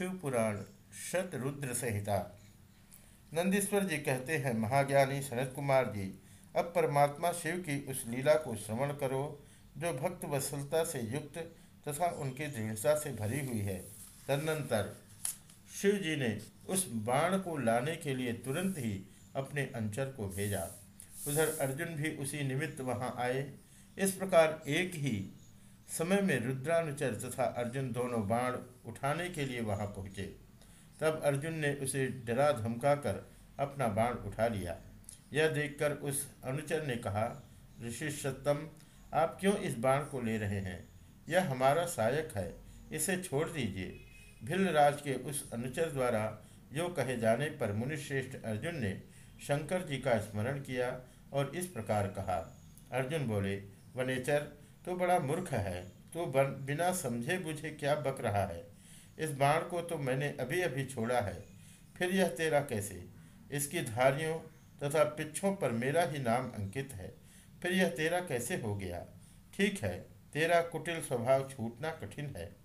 शिव पुराण शतरुद्र संहिता। नंदीश्वर जी कहते हैं, महाज्ञानी सनत कुमार जी, अब परमात्मा शिव की उस लीला को श्रवण करो, जो भक्त वसलता से युक्त तथा उनकी दृढ़ता से भरी हुई है। तदनंतर शिव जी ने उस बाण को लाने के लिए तुरंत ही अपने अंचर को भेजा। उधर अर्जुन भी उसी निमित्त वहाँ आए। इस प्रकार एक ही समय में रुद्रानुचर तथा अर्जुन दोनों बाण उठाने के लिए वहाँ पहुँचे। तब अर्जुन ने उसे डरा धमका कर अपना बाण उठा लिया। यह देखकर उस अनुचर ने कहा, ऋषि सत्तम आप क्यों इस बाण को ले रहे हैं? यह हमारा सहायक है, इसे छोड़ दीजिए भिल्लराज के उस अनुचर द्वारा जो कहे जाने पर मुनिश्रेष्ठ अर्जुन ने शंकर जी का स्मरण किया और इस प्रकार कहा। अर्जुन बोले, वनेचर तो बड़ा मूर्ख है। तो बिना समझे बुझे क्या बक रहा है? इस बाण को तो मैंने अभी अभी छोड़ा है। फिर यह तेरा कैसे? इसकी धारियों तथा पिछों पर मेरा ही नाम अंकित है। फिर यह तेरा कैसे हो गया? ठीक है, तेरा कुटिल स्वभाव छूटना कठिन है।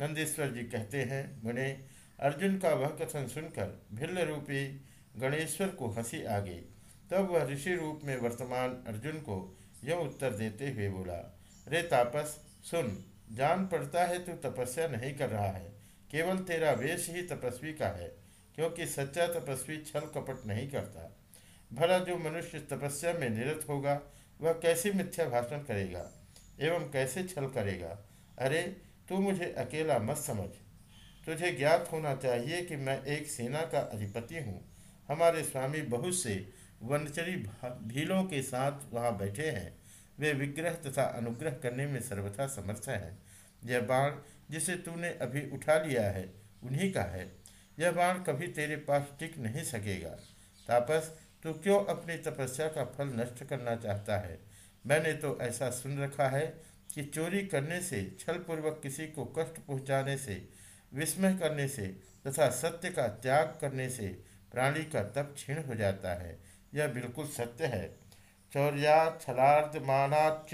नंदीश्वर जी कहते हैं, मुने, अर्जुन का वह कथन सुनकर भिल्ल रूपी गणेश्वर को हँसी आ गई। तब वह ऋषि रूप में वर्तमान अर्जुन को यह उत्तर देते हुए बोला रे तापस, सुन, जान पड़ता है तू तपस्या नहीं कर रहा है। केवल तेरा वेश ही तपस्वी का है, क्योंकि सच्चा तपस्वी छल कपट नहीं करता। भला जो मनुष्य तपस्या में निरत होगा, वह कैसे मिथ्या भाषण करेगा, एवं कैसे छल करेगा? अरे, तू मुझे अकेला मत समझ। तुझे ज्ञात होना चाहिए कि मैं एक सेना का अधिपति हूँ। हमारे स्वामी बहुत से वनचरी भीलों के साथ वहाँ बैठे हैं। वे विग्रह तथा अनुग्रह करने में सर्वथा समर्थ है। यह बाण जिसे तूने अभी उठा लिया है, उन्हीं का है। यह बाण कभी तेरे पास टिक नहीं सकेगा। तापस, तू क्यों अपनी तपस्या का फल नष्ट करना चाहता है? मैंने तो ऐसा सुन रखा है कि चोरी करने से, छलपूर्वक किसी को कष्ट पहुँचाने से, विस्मय करने से तथा सत्य का त्याग करने से प्राणी का तप क्षीण हो जाता है। यह बिल्कुल सत्य है। चौर्या छलार्दमानाच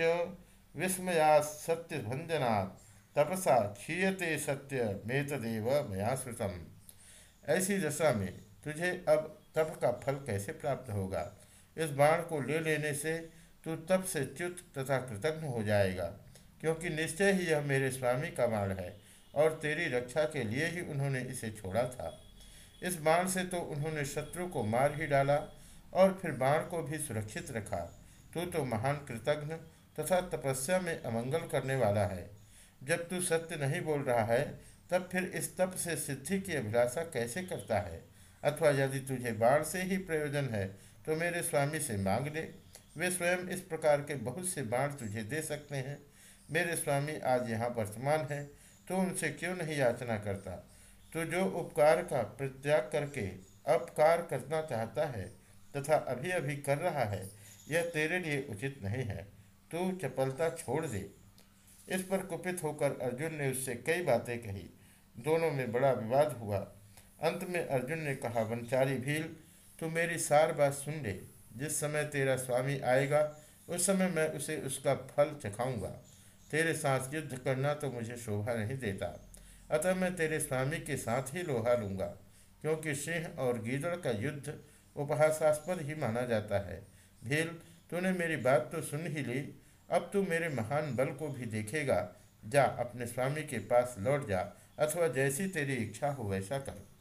विस्मया सत्यभंजनात् तपसा क्षीयते सत्य मेतदेव मया श्रुतम ऐसी दशा में तुझे अब तप का फल कैसे प्राप्त होगा? इस बाण को ले लेने से तू तप से च्युत तथा कृतज्ञ हो जाएगा, क्योंकि निश्चय ही यह मेरे स्वामी का बाण है और तेरी रक्षा के लिए ही उन्होंने इसे छोड़ा था। इस बाण से तो उन्होंने शत्रु को मार ही डाला और फिर बाण को भी सुरक्षित रखा। तू तो महान कृतज्ञ तथा तपस्या में अमंगल करने वाला है। जब तू सत्य नहीं बोल रहा है, तब फिर इस तप से सिद्धि की अभिलाषा कैसे करता है? अथवा यदि तुझे बाण से ही प्रयोजन है तो मेरे स्वामी से मांग ले। वे स्वयं इस प्रकार के बहुत से बाण तुझे दे सकते हैं। मेरे स्वामी आज यहाँ वर्तमान है तो उनसे क्यों नहीं याचना करता? तो जो उपकार का प्रत्याग करके अपकार करना चाहता है तथा अभी अभी कर रहा है, यह तेरे लिए उचित नहीं है। तू चपलता छोड़ दे। इस पर कुपित होकर अर्जुन ने उससे कई बातें कही। दोनों में बड़ा विवाद हुआ। अंत में अर्जुन ने कहा वनचारी भील, तू मेरी सार बात सुन ले। जिस समय तेरा स्वामी आएगा, उस समय मैं उसे उसका फल चखाऊँगा। तेरे साथ युद्ध करना तो मुझे शोभा नहीं देता। अतः मैं तेरे स्वामी के साथ ही लोहा लूँगा, क्योंकि सिंह और गीदड़ का युद्ध उपहासास्पद ही माना जाता है। भील, तूने मेरी बात तो सुन ही ली। अब तू मेरे महान बल को भी देखेगा। जा, अपने स्वामी के पास लौट जा। अथवा जैसी तेरी इच्छा हो, वैसा कर।